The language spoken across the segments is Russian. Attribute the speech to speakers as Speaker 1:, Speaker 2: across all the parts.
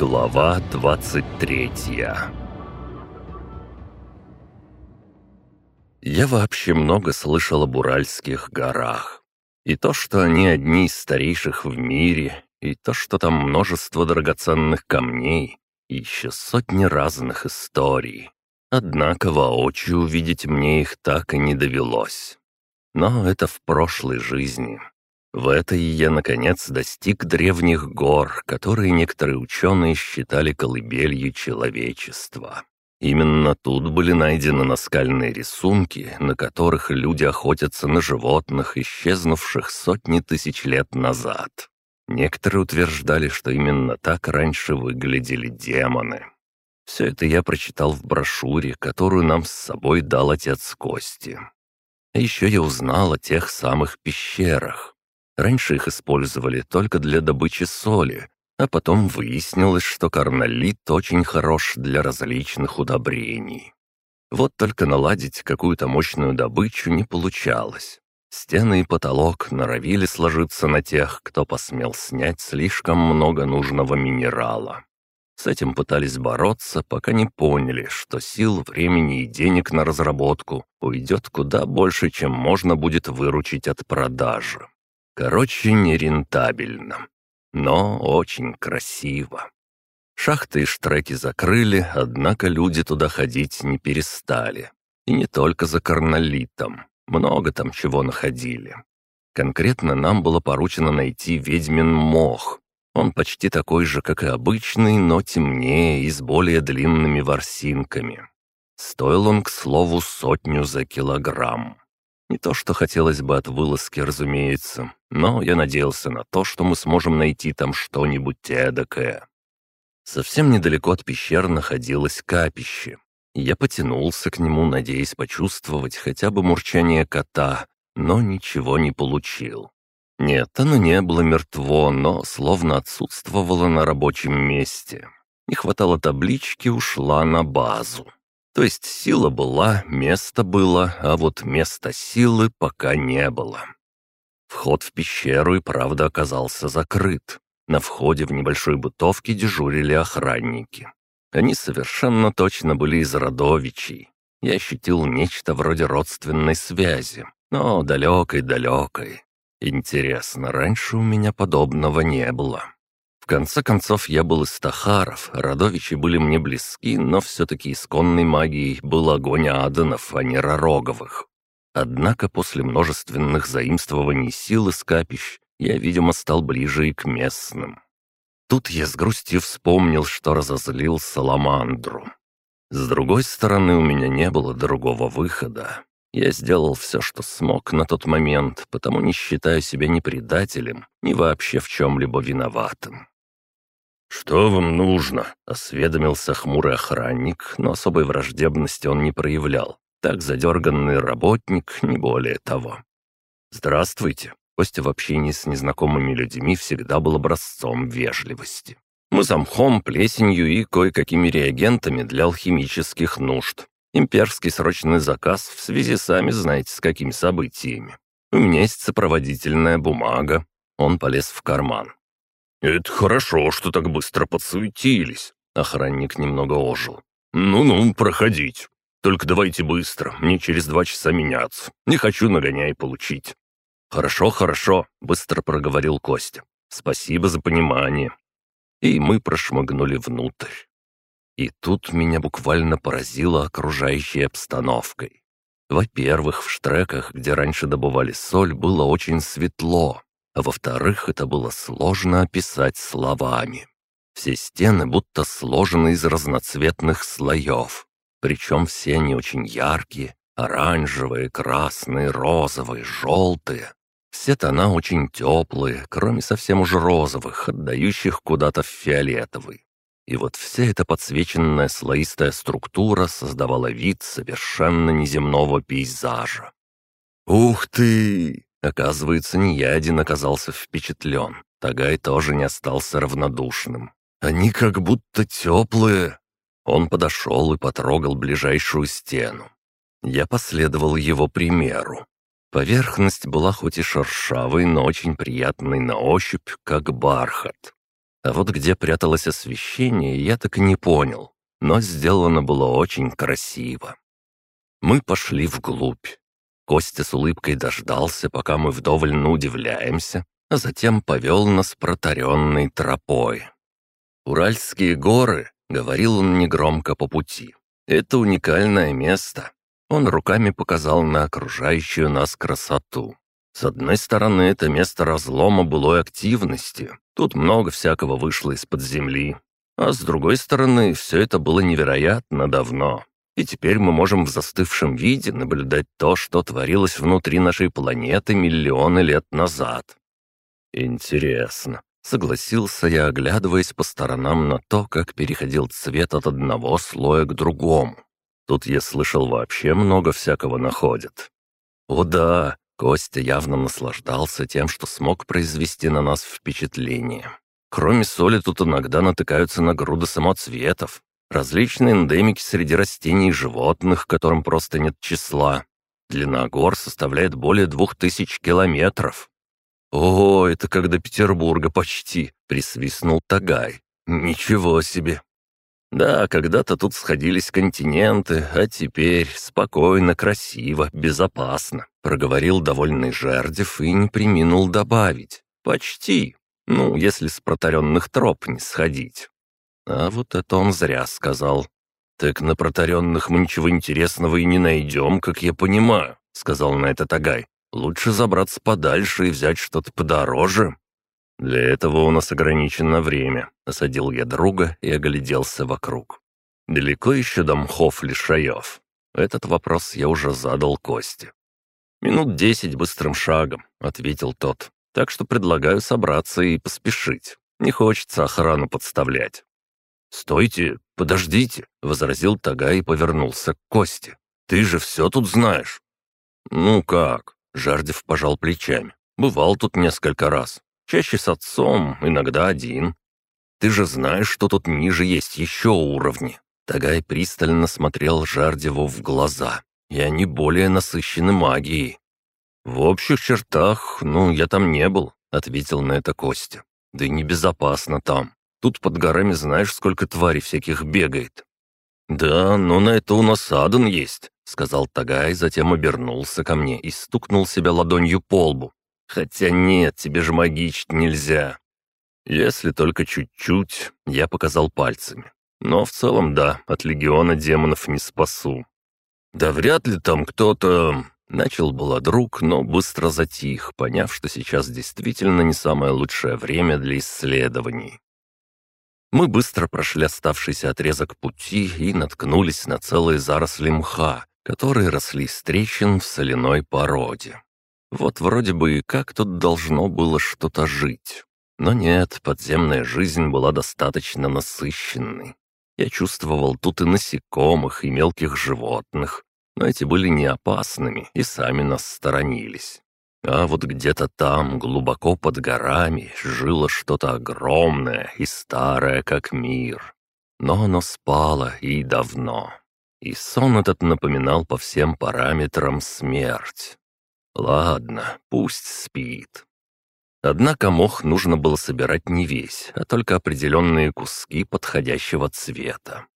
Speaker 1: Глава 23 Я вообще много слышал об Уральских горах. И то, что они одни из старейших в мире, и то, что там множество драгоценных камней, и еще сотни разных историй. Однако воочию увидеть мне их так и не довелось. Но это в прошлой жизни. В этой я, наконец, достиг древних гор, которые некоторые ученые считали колыбелью человечества. Именно тут были найдены наскальные рисунки, на которых люди охотятся на животных, исчезнувших сотни тысяч лет назад. Некоторые утверждали, что именно так раньше выглядели демоны. Все это я прочитал в брошюре, которую нам с собой дал отец Кости. А еще я узнал о тех самых пещерах. Раньше их использовали только для добычи соли, а потом выяснилось, что карнолит очень хорош для различных удобрений. Вот только наладить какую-то мощную добычу не получалось. Стены и потолок норовили сложиться на тех, кто посмел снять слишком много нужного минерала. С этим пытались бороться, пока не поняли, что сил, времени и денег на разработку уйдет куда больше, чем можно будет выручить от продажи. Короче, нерентабельно, но очень красиво. Шахты и штреки закрыли, однако люди туда ходить не перестали. И не только за карнолитом, много там чего находили. Конкретно нам было поручено найти ведьмин мох. Он почти такой же, как и обычный, но темнее и с более длинными ворсинками. Стоил он, к слову, сотню за килограмм. Не то, что хотелось бы от вылазки, разумеется, но я надеялся на то, что мы сможем найти там что-нибудь эдакое. Совсем недалеко от пещер находилось капище. Я потянулся к нему, надеясь почувствовать хотя бы мурчание кота, но ничего не получил. Нет, оно не было мертво, но словно отсутствовало на рабочем месте. Не хватало таблички, ушла на базу. То есть сила была, место было, а вот места силы пока не было. Вход в пещеру и правда оказался закрыт. На входе в небольшой бытовке дежурили охранники. Они совершенно точно были из родовичей. Я ощутил нечто вроде родственной связи, но далекой-далекой. Интересно, раньше у меня подобного не было конце концов, я был из Тахаров, родовичи были мне близки, но все-таки исконной магией был огонь Аданов, а не Ророговых. Однако после множественных заимствований сил из капищ я, видимо, стал ближе и к местным. Тут я с грустью вспомнил, что разозлил Саламандру. С другой стороны, у меня не было другого выхода. Я сделал все, что смог на тот момент, потому не считаю себя ни предателем, ни вообще в чем-либо виноватым. «Что вам нужно?» — осведомился хмурый охранник, но особой враждебности он не проявлял. Так задерганный работник, не более того. «Здравствуйте». Костя в общении с незнакомыми людьми всегда был образцом вежливости. «Мы за мхом, плесенью и кое-какими реагентами для алхимических нужд. Имперский срочный заказ в связи сами знаете с какими событиями. У меня есть сопроводительная бумага». Он полез в карман. «Это хорошо, что так быстро подсуетились», — охранник немного ожил. «Ну-ну, проходить. Только давайте быстро, мне через два часа меняться. Не хочу нагоняй получить». «Хорошо, хорошо», — быстро проговорил Костя. «Спасибо за понимание». И мы прошмыгнули внутрь. И тут меня буквально поразила окружающей обстановкой. Во-первых, в штреках, где раньше добывали соль, было очень светло, а во-вторых, это было сложно описать словами. Все стены будто сложены из разноцветных слоев, причем все они очень яркие, оранжевые, красные, розовые, желтые. Все тона очень теплые, кроме совсем уж розовых, отдающих куда-то в фиолетовый. И вот вся эта подсвеченная слоистая структура создавала вид совершенно неземного пейзажа. «Ух ты!» Оказывается, не я один оказался впечатлен. Тагай тоже не остался равнодушным. Они как будто теплые. Он подошел и потрогал ближайшую стену. Я последовал его примеру. Поверхность была хоть и шершавой, но очень приятной на ощупь, как бархат. А вот где пряталось освещение, я так и не понял. Но сделано было очень красиво. Мы пошли вглубь. Костя с улыбкой дождался, пока мы вдоволь удивляемся, а затем повел нас протаренной тропой. «Уральские горы», — говорил он негромко по пути, — «это уникальное место». Он руками показал на окружающую нас красоту. С одной стороны, это место разлома былой активности. Тут много всякого вышло из-под земли. А с другой стороны, все это было невероятно давно. И теперь мы можем в застывшем виде наблюдать то, что творилось внутри нашей планеты миллионы лет назад. Интересно. Согласился я, оглядываясь по сторонам на то, как переходил цвет от одного слоя к другому. Тут я слышал вообще много всякого находят. О да, Костя явно наслаждался тем, что смог произвести на нас впечатление. Кроме соли тут иногда натыкаются на груды самоцветов, Различные эндемики среди растений и животных, которым просто нет числа. Длина гор составляет более двух тысяч километров. «О, это как до Петербурга почти!» — присвистнул Тагай. «Ничего себе!» Да, когда-то тут сходились континенты, а теперь спокойно, красиво, безопасно, проговорил довольный Жердев и не приминул добавить. Почти. Ну, если с протаренных троп не сходить. А вот это он зря сказал. «Так на протаренных мы ничего интересного и не найдем, как я понимаю», — сказал на это Тагай. «Лучше забраться подальше и взять что-то подороже». «Для этого у нас ограничено время», — осадил я друга и огляделся вокруг. «Далеко еще до мхов лишаев?» Этот вопрос я уже задал Косте. «Минут десять быстрым шагом», — ответил тот. «Так что предлагаю собраться и поспешить. Не хочется охрану подставлять». «Стойте, подождите», — возразил Тага и повернулся к Косте. «Ты же все тут знаешь». «Ну как?» — Жардев пожал плечами. «Бывал тут несколько раз. Чаще с отцом, иногда один. Ты же знаешь, что тут ниже есть еще уровни». Тагай пристально смотрел Жардеву в глаза, и они более насыщены магией. «В общих чертах, ну, я там не был», — ответил на это Костя. «Да и небезопасно там. Тут под горами знаешь, сколько тварей всяких бегает». «Да, но на это у нас Адан есть», — сказал Тагай, затем обернулся ко мне и стукнул себя ладонью по лбу. «Хотя нет, тебе же магичить нельзя». «Если только чуть-чуть», — я показал пальцами. «Но в целом, да, от легиона демонов не спасу». «Да вряд ли там кто-то...» Начал было друг, но быстро затих, поняв, что сейчас действительно не самое лучшее время для исследований. Мы быстро прошли оставшийся отрезок пути и наткнулись на целые заросли мха, которые росли из трещин в соляной породе. Вот вроде бы и как тут должно было что-то жить. Но нет, подземная жизнь была достаточно насыщенной. Я чувствовал тут и насекомых, и мелких животных, но эти были не опасными и сами нас сторонились. А вот где-то там, глубоко под горами, жило что-то огромное и старое, как мир. Но оно спало и давно. И сон этот напоминал по всем параметрам смерть. Ладно, пусть спит. Однако мох нужно было собирать не весь, а только определенные куски подходящего цвета.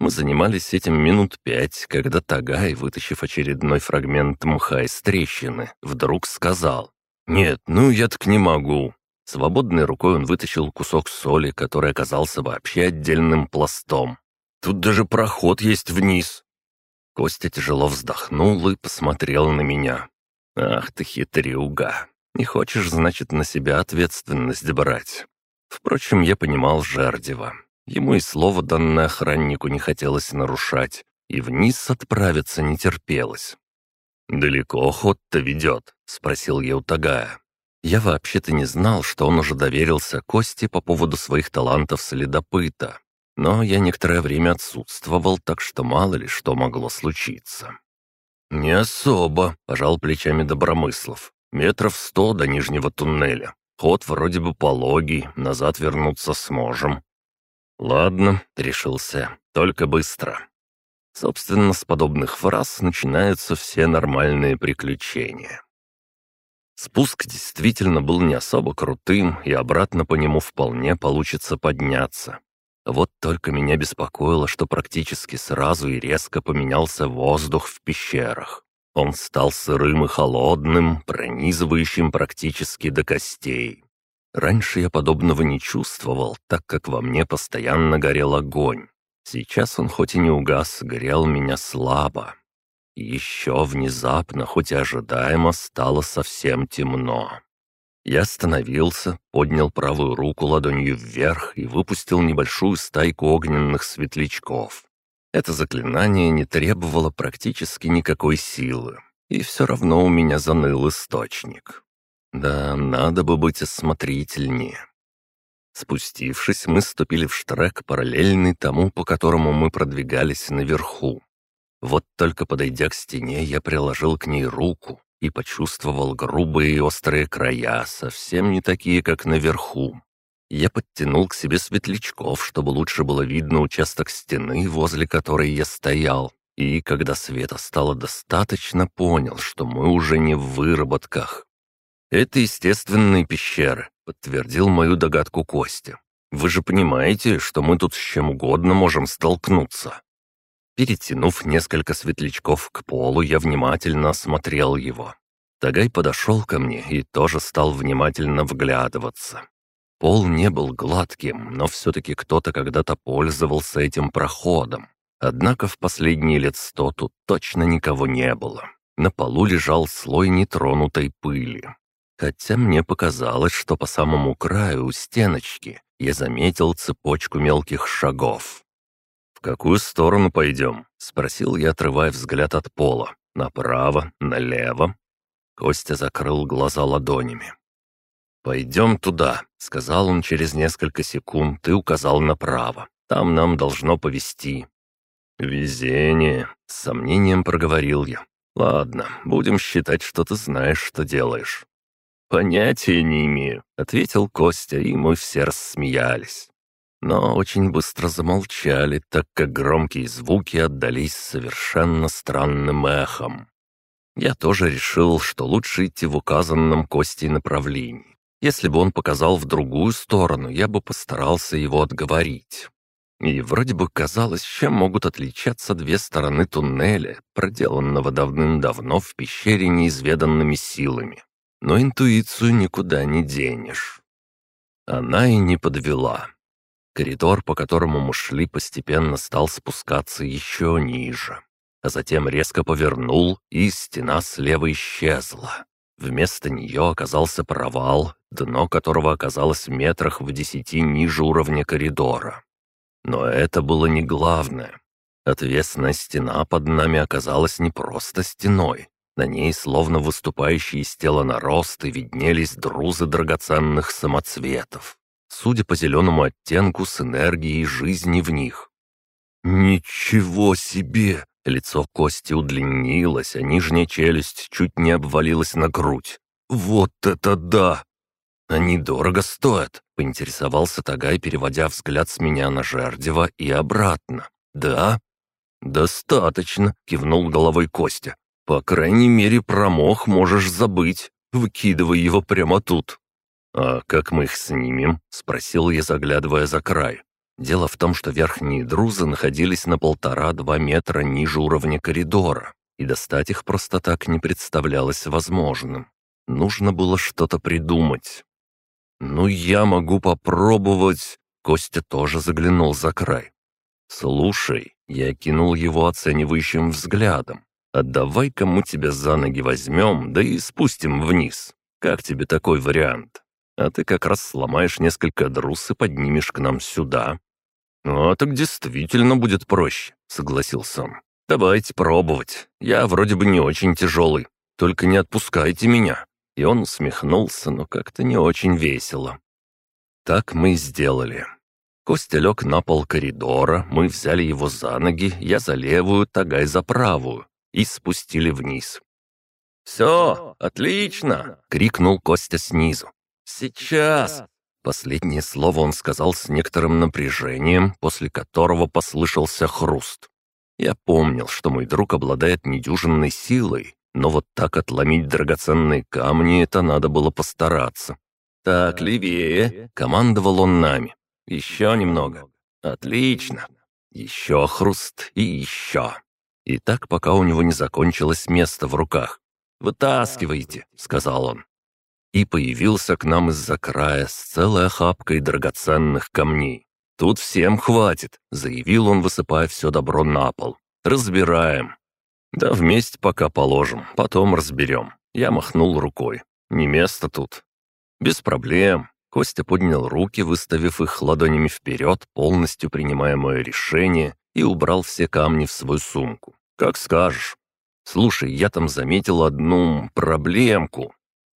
Speaker 1: Мы занимались этим минут пять, когда Тагай, вытащив очередной фрагмент мха из трещины, вдруг сказал «Нет, ну я так не могу». Свободной рукой он вытащил кусок соли, который оказался вообще отдельным пластом. «Тут даже проход есть вниз». Костя тяжело вздохнул и посмотрел на меня. «Ах ты хитрюга! Не хочешь, значит, на себя ответственность брать?» Впрочем, я понимал Жердева. Ему и слово данное охраннику не хотелось нарушать, и вниз отправиться не терпелось. «Далеко ход-то ведет?» — спросил я у Тагая. Я вообще-то не знал, что он уже доверился Косте по поводу своих талантов следопыта. Но я некоторое время отсутствовал, так что мало ли что могло случиться. «Не особо», — пожал плечами Добромыслов. «Метров сто до нижнего туннеля. Ход вроде бы пологий, назад вернуться сможем. «Ладно», — решился, — «только быстро». Собственно, с подобных фраз начинаются все нормальные приключения. Спуск действительно был не особо крутым, и обратно по нему вполне получится подняться. Вот только меня беспокоило, что практически сразу и резко поменялся воздух в пещерах. Он стал сырым и холодным, пронизывающим практически до костей. Раньше я подобного не чувствовал, так как во мне постоянно горел огонь. Сейчас он хоть и не угас, горел меня слабо. Еще внезапно, хоть и ожидаемо, стало совсем темно. Я остановился, поднял правую руку ладонью вверх и выпустил небольшую стайку огненных светлячков. Это заклинание не требовало практически никакой силы, и все равно у меня заныл источник. Да, надо бы быть осмотрительнее. Спустившись, мы ступили в штрек, параллельный тому, по которому мы продвигались наверху. Вот только подойдя к стене, я приложил к ней руку и почувствовал грубые и острые края, совсем не такие, как наверху. Я подтянул к себе светлячков, чтобы лучше было видно участок стены, возле которой я стоял. И когда света стало достаточно, понял, что мы уже не в выработках. «Это естественные пещеры», — подтвердил мою догадку Костя. «Вы же понимаете, что мы тут с чем угодно можем столкнуться». Перетянув несколько светлячков к полу, я внимательно осмотрел его. Тагай подошел ко мне и тоже стал внимательно вглядываться. Пол не был гладким, но все-таки кто-то когда-то пользовался этим проходом. Однако в последние лет сто тут точно никого не было. На полу лежал слой нетронутой пыли. Хотя мне показалось, что по самому краю у стеночки я заметил цепочку мелких шагов. «В какую сторону пойдем?» — спросил я, отрывая взгляд от пола. «Направо? Налево?» Костя закрыл глаза ладонями. «Пойдем туда», — сказал он через несколько секунд и указал направо. «Там нам должно повезти». «Везение», — с сомнением проговорил я. «Ладно, будем считать, что ты знаешь, что делаешь». «Понятия не имею», — ответил Костя, и мы все рассмеялись. Но очень быстро замолчали, так как громкие звуки отдались совершенно странным эхом. Я тоже решил, что лучше идти в указанном Костей направлении. Если бы он показал в другую сторону, я бы постарался его отговорить. И вроде бы казалось, чем могут отличаться две стороны туннеля, проделанного давным-давно в пещере неизведанными силами. Но интуицию никуда не денешь. Она и не подвела. Коридор, по которому мы шли, постепенно стал спускаться еще ниже. А затем резко повернул, и стена слева исчезла. Вместо нее оказался провал, дно которого оказалось в метрах в десяти ниже уровня коридора. Но это было не главное. Отвесная стена под нами оказалась не просто стеной. На ней, словно выступающие из тела наросты, виднелись друзы драгоценных самоцветов. Судя по зеленому оттенку, с энергией жизни в них. «Ничего себе!» Лицо Кости удлинилось, а нижняя челюсть чуть не обвалилась на грудь. «Вот это да!» «Они дорого стоят», — поинтересовался Тагай, переводя взгляд с меня на Жердева и обратно. «Да?» «Достаточно», — кивнул головой Костя. «По крайней мере, про мох можешь забыть. Выкидывай его прямо тут». «А как мы их снимем?» — спросил я, заглядывая за край. Дело в том, что верхние друзы находились на полтора-два метра ниже уровня коридора, и достать их просто так не представлялось возможным. Нужно было что-то придумать. «Ну, я могу попробовать...» Костя тоже заглянул за край. «Слушай», — я кинул его оценивающим взглядом. «Отдавай-ка мы тебя за ноги возьмем, да и спустим вниз. Как тебе такой вариант? А ты как раз сломаешь несколько друз и поднимешь к нам сюда. «А так действительно будет проще», — согласился он. «Давайте пробовать. Я вроде бы не очень тяжелый. Только не отпускайте меня». И он усмехнулся, но как-то не очень весело. Так мы и сделали. Костя лег на пол коридора, мы взяли его за ноги, я за левую, Тагай за правую, и спустили вниз. «Все, отлично!» — крикнул Костя снизу. «Сейчас!» Последнее слово он сказал с некоторым напряжением, после которого послышался хруст. Я помнил, что мой друг обладает недюжинной силой, Но вот так отломить драгоценные камни — это надо было постараться. «Так, левее!» — командовал он нами. «Еще немного. Отлично. Еще хруст и еще. И так, пока у него не закончилось место в руках. «Вытаскивайте», — сказал он. И появился к нам из-за края с целой охапкой драгоценных камней. «Тут всем хватит», — заявил он, высыпая все добро на пол. «Разбираем». «Да вместе пока положим, потом разберем». Я махнул рукой. «Не место тут». «Без проблем». Костя поднял руки, выставив их ладонями вперед, полностью принимая мое решение, и убрал все камни в свою сумку. «Как скажешь». «Слушай, я там заметил одну проблемку».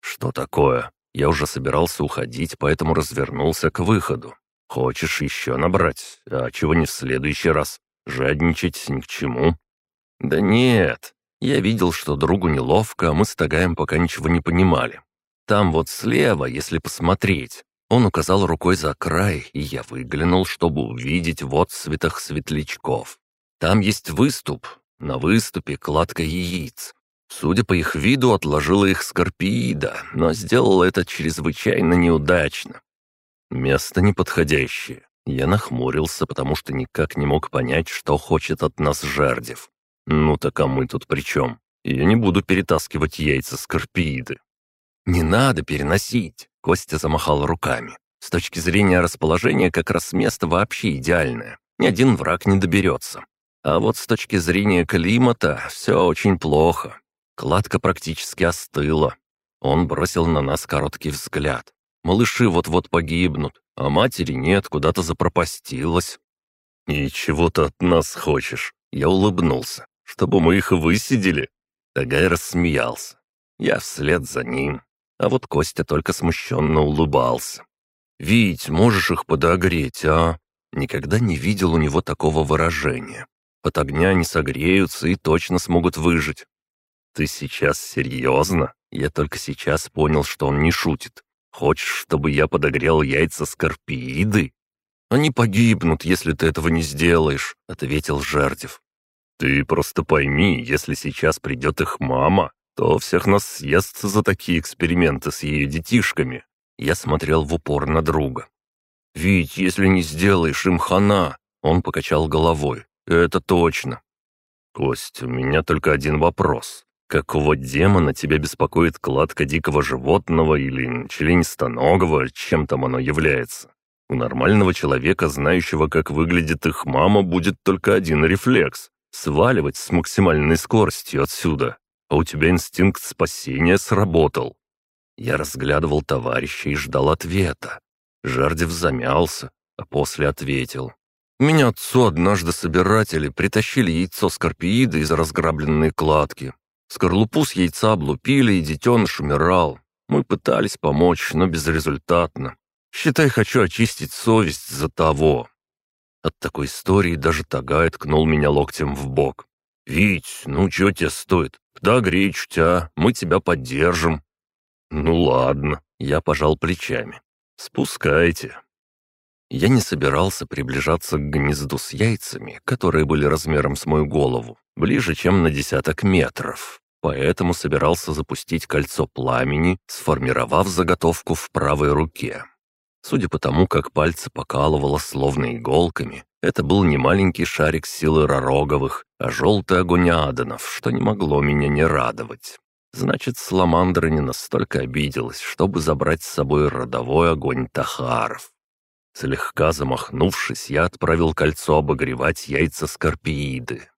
Speaker 1: «Что такое?» Я уже собирался уходить, поэтому развернулся к выходу. «Хочешь еще набрать? А чего не в следующий раз? Жадничать ни к чему?» «Да нет. Я видел, что другу неловко, а мы с Тагаем пока ничего не понимали. Там вот слева, если посмотреть». Он указал рукой за край, и я выглянул, чтобы увидеть в отсветах светлячков. Там есть выступ, на выступе кладка яиц. Судя по их виду, отложила их скорпиида, но сделала это чрезвычайно неудачно. Место неподходящее. Я нахмурился, потому что никак не мог понять, что хочет от нас Жардев. Ну так а мы тут при чем? Я не буду перетаскивать яйца скорпииды. «Не надо переносить!» — Костя замахал руками. «С точки зрения расположения как раз место вообще идеальное. Ни один враг не доберется. А вот с точки зрения климата все очень плохо. Кладка практически остыла. Он бросил на нас короткий взгляд. Малыши вот-вот погибнут, а матери нет, куда-то запропастилась. «И чего ты от нас хочешь?» Я улыбнулся. «Чтобы мы их высидели?» Тагай рассмеялся. Я вслед за ним. А вот Костя только смущенно улыбался. «Вить, можешь их подогреть, а?» Никогда не видел у него такого выражения. От огня не согреются и точно смогут выжить. Ты сейчас серьезно? Я только сейчас понял, что он не шутит. Хочешь, чтобы я подогрел яйца скорпииды? Они погибнут, если ты этого не сделаешь, ответил Жертев. Ты просто пойми, если сейчас придет их мама, то всех нас съест за такие эксперименты с ее детишками. Я смотрел в упор на друга. «Ведь если не сделаешь им хана...» Он покачал головой. «Это точно». «Кость, у меня только один вопрос. Какого демона тебя беспокоит кладка дикого животного или членистоногого, чем там оно является? У нормального человека, знающего, как выглядит их мама, будет только один рефлекс — сваливать с максимальной скоростью отсюда. А у тебя инстинкт спасения сработал». Я разглядывал товарища и ждал ответа. Жардев замялся, а после ответил. Меня отцу однажды собиратели притащили яйцо скорпиида из разграбленной кладки. Скорлупу с яйца облупили, и детеныш умирал. Мы пытались помочь, но безрезультатно. Считай, хочу очистить совесть за того. От такой истории даже Тагай ткнул меня локтем в бок. «Вить, ну чё тебе стоит? Да грей чутя, мы тебя поддержим». «Ну ладно», — я пожал плечами. «Спускайте, я не собирался приближаться к гнезду с яйцами, которые были размером с мою голову, ближе, чем на десяток метров. Поэтому собирался запустить кольцо пламени, сформировав заготовку в правой руке. Судя по тому, как пальцы покалывало словно иголками, это был не маленький шарик силы Ророговых, а желтый огонь Аданов, что не могло меня не радовать. Значит, Саламандра не настолько обиделась, чтобы забрать с собой родовой огонь Тахаров. Слегка замахнувшись, я отправил кольцо обогревать яйца скорпииды.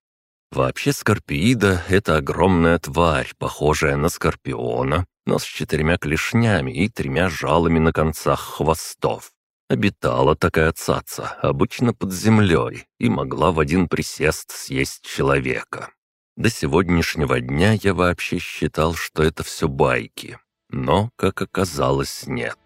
Speaker 1: Вообще скорпиида — это огромная тварь, похожая на скорпиона, но с четырьмя клешнями и тремя жалами на концах хвостов. Обитала такая цаца, обычно под землей, и могла в один присест съесть человека. До сегодняшнего дня я вообще считал, что это все байки. Но, как оказалось, нет.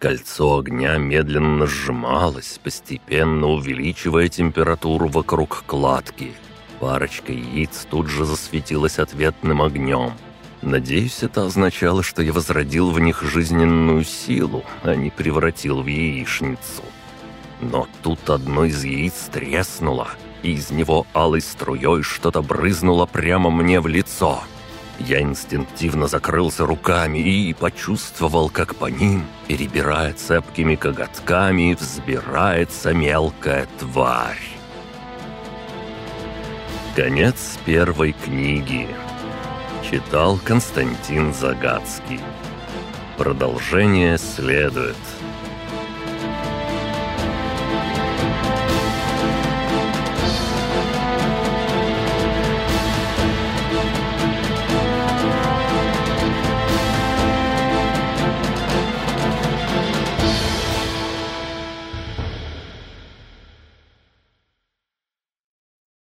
Speaker 1: Кольцо огня медленно сжималось, постепенно увеличивая температуру вокруг кладки. Парочка яиц тут же засветилась ответным огнем. Надеюсь, это означало, что я возродил в них жизненную силу, а не превратил в яичницу. Но тут одно из яиц треснуло, и из него алой струей что-то брызнуло прямо мне в лицо. Я инстинктивно закрылся руками и почувствовал, как по ним, перебирая цепкими коготками, взбирается мелкая тварь. Конец первой книги. Читал Константин Загадский. Продолжение следует.